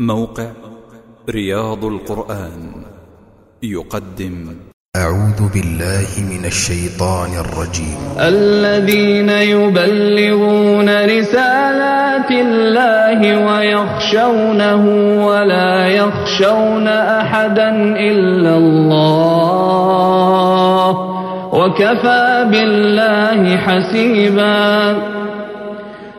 موقع رياض القرآن يقدم. أعوذ بالله من الشيطان الرجيم. الذين يبلغون رسالات الله ويخشونه ولا يخشون أحدا إلا الله وكفى بالله حسيبا.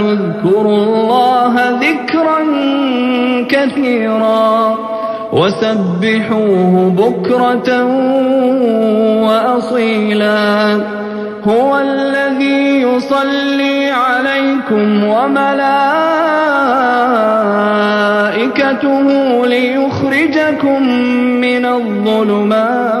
واذكروا الله ذكرا كثيرا وسبحوه بكرة وأصيلا. هو الذي يصلي عليكم وملائكته ليخرجكم من الظلمات.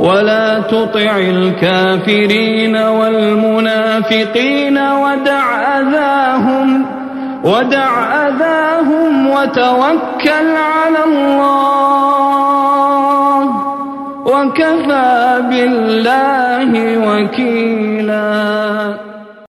ولا تطع الكافرين والمنافقين ودع أذاهم ودع أذاهم وتوكل على الله. وكفى بالله وكيلا.